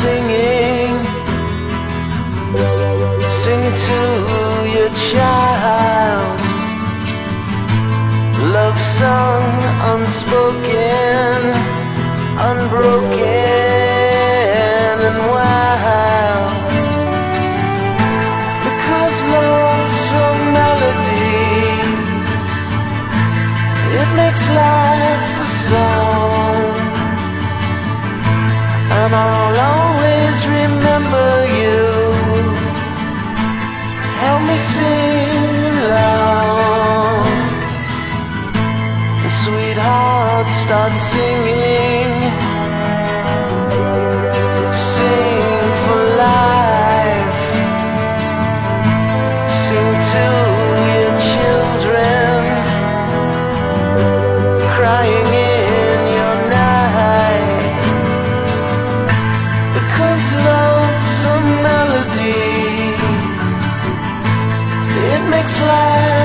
singing. Sing it to your child. Love song unspoken, unbroken and wild. Because love's a melody, it makes life a song. And all alone. Melody. It